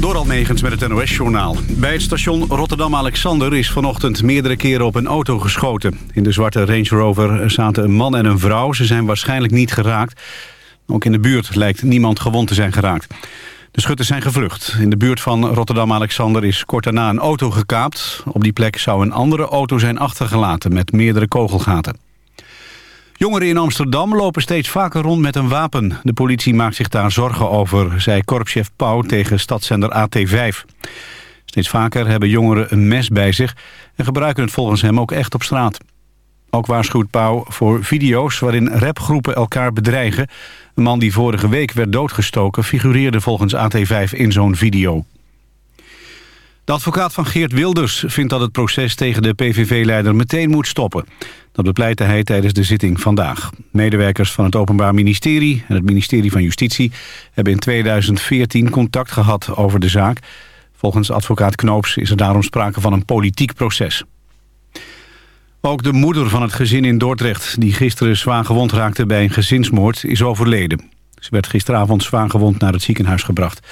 Door Almegens met het NOS-journaal. Bij het station Rotterdam-Alexander is vanochtend meerdere keren op een auto geschoten. In de zwarte Range Rover zaten een man en een vrouw. Ze zijn waarschijnlijk niet geraakt. Ook in de buurt lijkt niemand gewond te zijn geraakt. De schutters zijn gevlucht. In de buurt van Rotterdam-Alexander is kort daarna een auto gekaapt. Op die plek zou een andere auto zijn achtergelaten met meerdere kogelgaten. Jongeren in Amsterdam lopen steeds vaker rond met een wapen. De politie maakt zich daar zorgen over, zei korpschef Pauw tegen stadszender AT5. Steeds vaker hebben jongeren een mes bij zich... en gebruiken het volgens hem ook echt op straat. Ook waarschuwt Pauw voor video's waarin rapgroepen elkaar bedreigen. Een man die vorige week werd doodgestoken... figureerde volgens AT5 in zo'n video. De advocaat van Geert Wilders vindt dat het proces tegen de PVV-leider meteen moet stoppen. Dat bepleitte hij tijdens de zitting vandaag. Medewerkers van het Openbaar Ministerie en het ministerie van Justitie... hebben in 2014 contact gehad over de zaak. Volgens advocaat Knoops is er daarom sprake van een politiek proces. Ook de moeder van het gezin in Dordrecht... die gisteren zwaar gewond raakte bij een gezinsmoord, is overleden. Ze werd gisteravond zwaar gewond naar het ziekenhuis gebracht.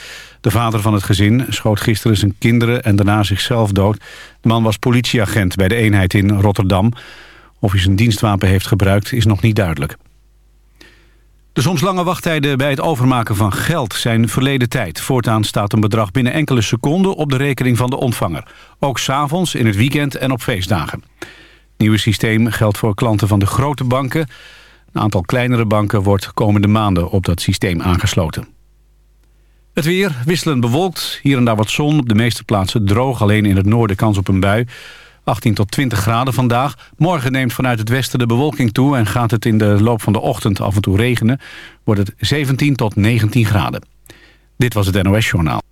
De vader van het gezin schoot gisteren zijn kinderen en daarna zichzelf dood. De man was politieagent bij de eenheid in Rotterdam. Of hij zijn dienstwapen heeft gebruikt is nog niet duidelijk. De soms lange wachttijden bij het overmaken van geld zijn verleden tijd. Voortaan staat een bedrag binnen enkele seconden op de rekening van de ontvanger. Ook s'avonds, in het weekend en op feestdagen. Het nieuwe systeem geldt voor klanten van de grote banken. Een aantal kleinere banken wordt komende maanden op dat systeem aangesloten. Het weer wisselend bewolkt, hier en daar wat zon. Op de meeste plaatsen droog, alleen in het noorden kans op een bui. 18 tot 20 graden vandaag. Morgen neemt vanuit het westen de bewolking toe... en gaat het in de loop van de ochtend af en toe regenen. Wordt het 17 tot 19 graden. Dit was het NOS Journaal.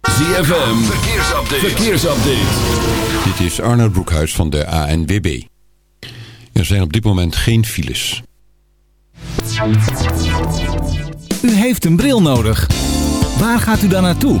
ZFM, verkeersupdate. verkeersupdate. Dit is Arnold Broekhuis van de ANWB. Er zijn op dit moment geen files. U heeft een bril nodig. Waar gaat u dan naartoe?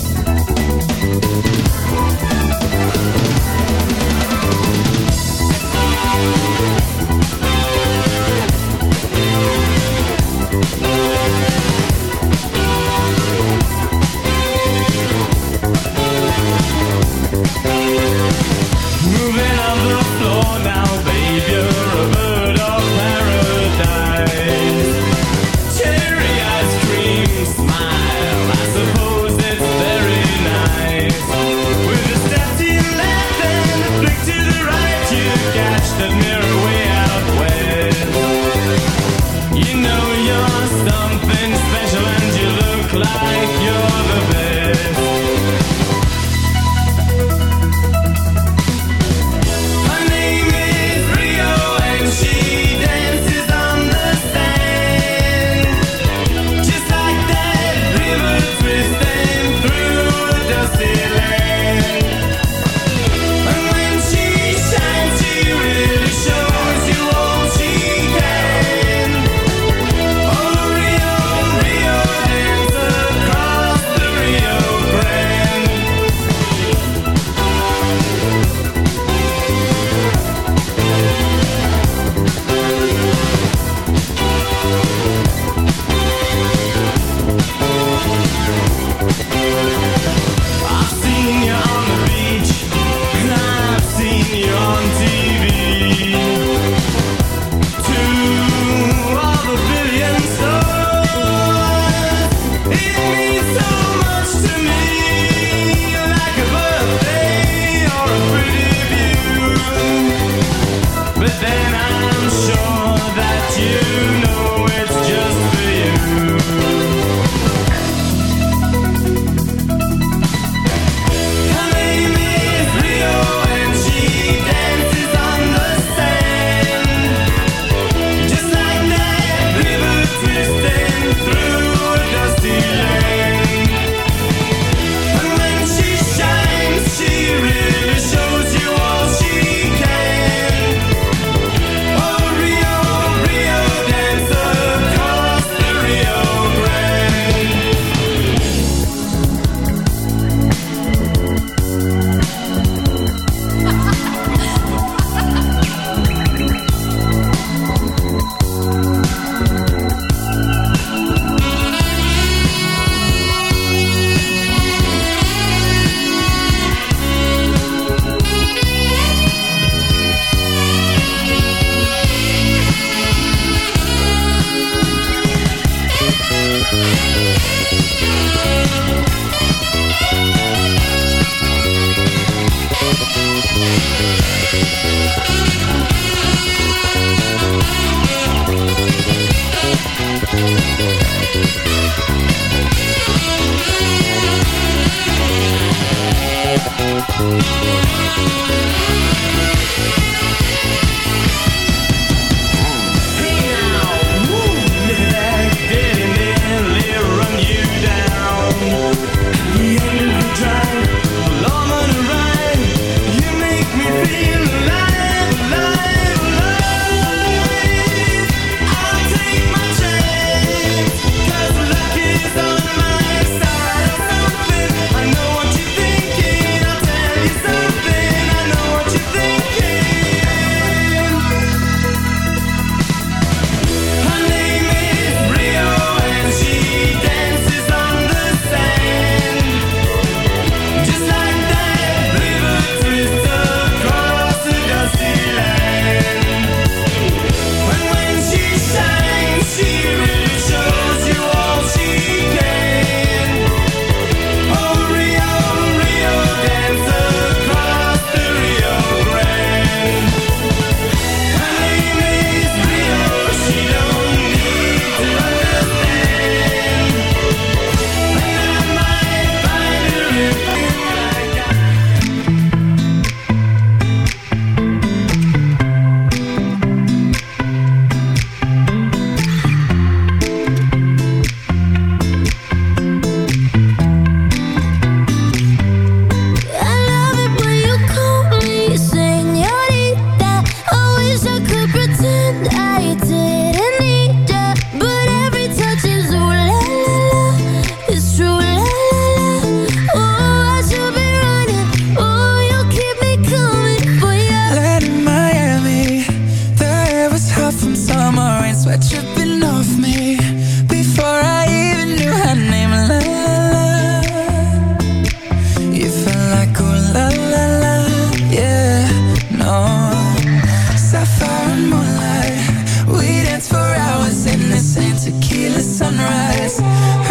Moving on the floor now, and tequila sunrise.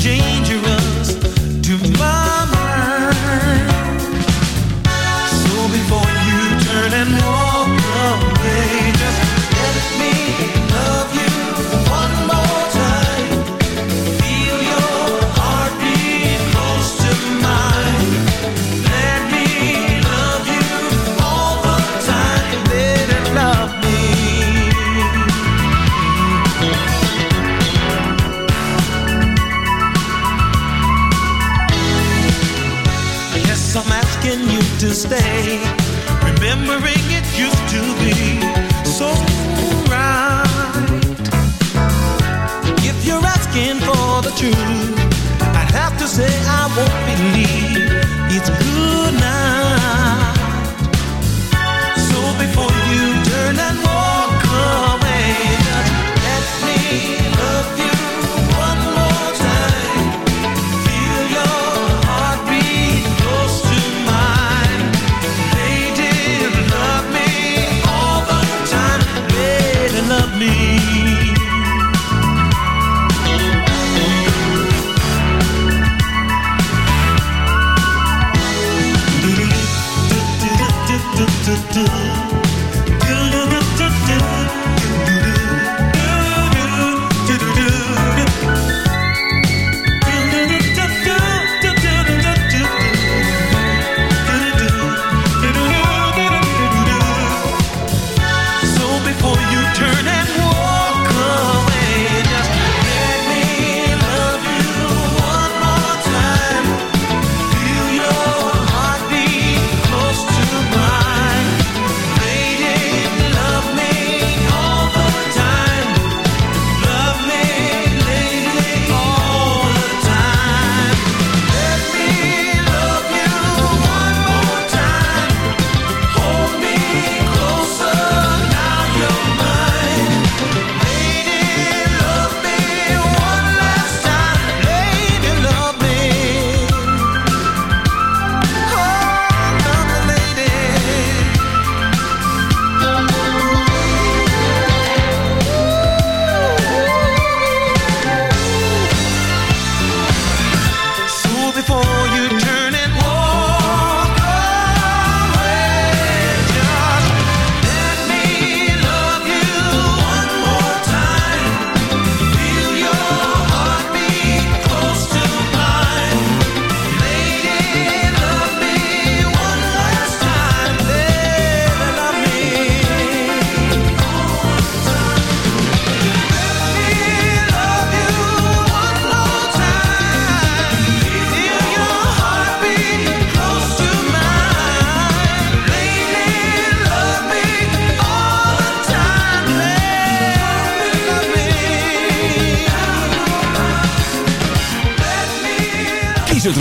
dangerous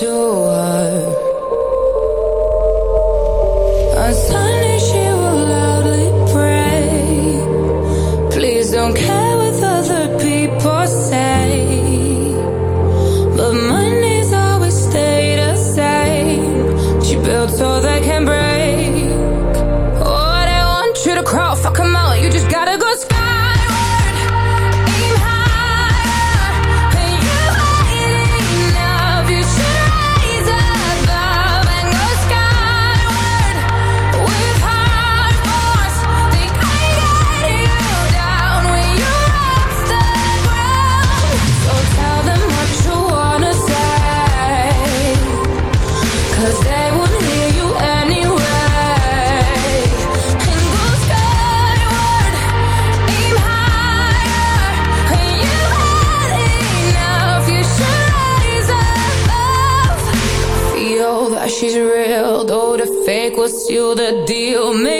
to deal maker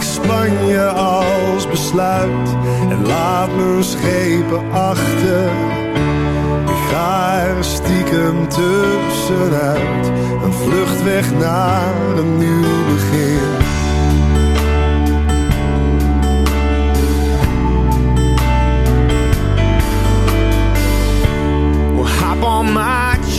ik Spanje als besluit en laat mijn schepen achter. Ik ga er stiekem tussenuit, een vlucht weg naar een nieuw begin. Hop on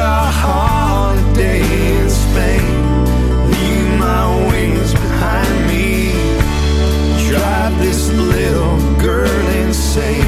A holiday in Spain, leave my wings behind me, drive this little girl insane,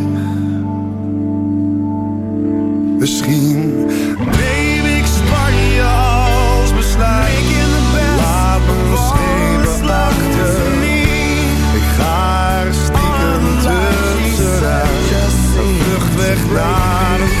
misschien. Baby, ik Spanje als besluit. Laat me nog even. Ik ga er stiekem tussenuit. Een vluchtweg naar een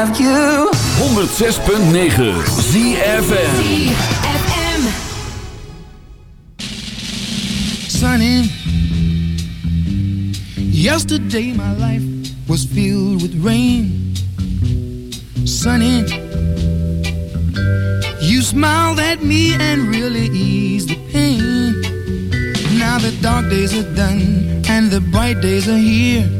Have you? 106.9 ZFM. sunny. Yesterday my life was filled with rain. Sunny, you smiled at me and really eased the pain. Now the dark days are done and the bright days are here.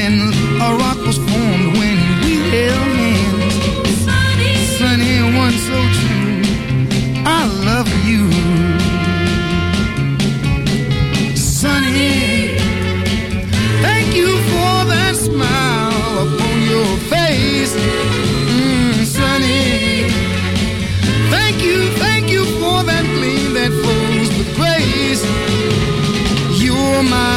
a rock was formed when we held hands. Sunny, sunny one so true. I love you. Sunny, thank you for that smile upon your face.